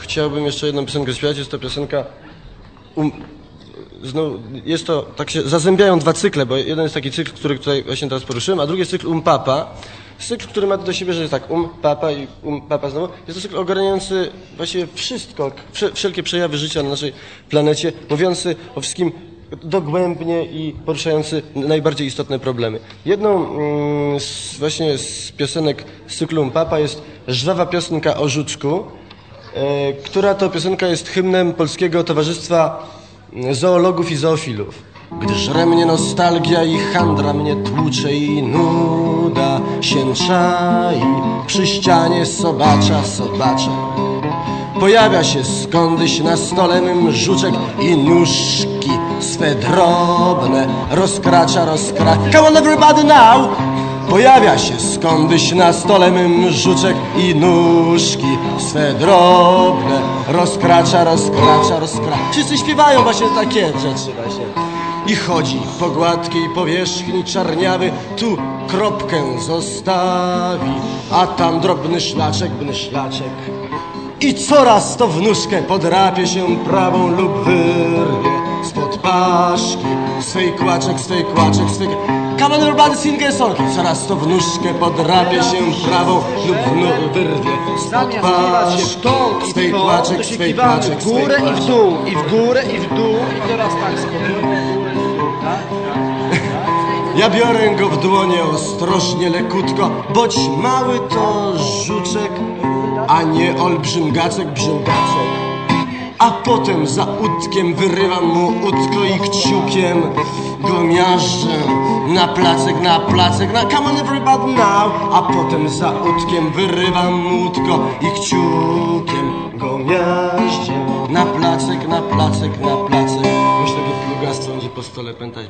chciałbym jeszcze jedną piosenkę śpiewać. Jest to piosenka... Um, znowu, jest to, tak się zazębiają dwa cykle, bo jeden jest taki cykl, który tutaj właśnie teraz poruszyłem, a drugi jest cykl Um Papa. Cykl, który ma do siebie, że jest tak Um Papa i Um Papa znowu. Jest to cykl ogarniający właściwie wszystko, wsze- wszelkie przejawy życia na naszej planecie, mówiący o wszystkim dogłębnie i poruszający najbardziej istotne problemy. Jedną mm, z, właśnie z piosenek z cyklu Um Papa jest żwawa piosenka o żuczku, która to piosenka jest hymnem Polskiego Towarzystwa Zoologów i Zoofilów. Gdy żre mnie nostalgia i handra mnie tłucze i nuda się czai przy ścianie sobacza, sobacza. Pojawia się skądś na stole mym żuczek i nóżki swe drobne rozkracza, rozkracza. Come on everybody now! Pojawia się skądś na stole mym żuczek i nóżki swe drobne rozkracza, rozkracza, rozkracza. Wszyscy śpiewają właśnie takie rzeczy właśnie. I chodzi po gładkiej powierzchni czarniawy, tu kropkę zostawi, a tam drobny szlaczek, bny szlaczek. I coraz to w nóżkę podrapie się prawą lub wyrwie spod paszki swej kłaczek, swej kłaczek, swej... Come on everybody sing a song. I Coraz to w nóżkę podrapie się prawą lub wnu- wyrwie spod i swej się swej kłaczek, w górę i w dół, i w górę i w dół i teraz tak spokojnie? Ja biorę go w dłonie ostrożnie, lekutko, boć mały to żuczek, a nie olbrzym gacek, brzęgacek. A potem za łódkiem wyrywam mu łódko i kciukiem go miażdżę na placek, na placek, na come on everybody now. A potem za łódkiem wyrywam mu łódko i kciukiem go miażdżę na placek, na placek, na placek. Myślę, że plugastwo będzie po stole pętać.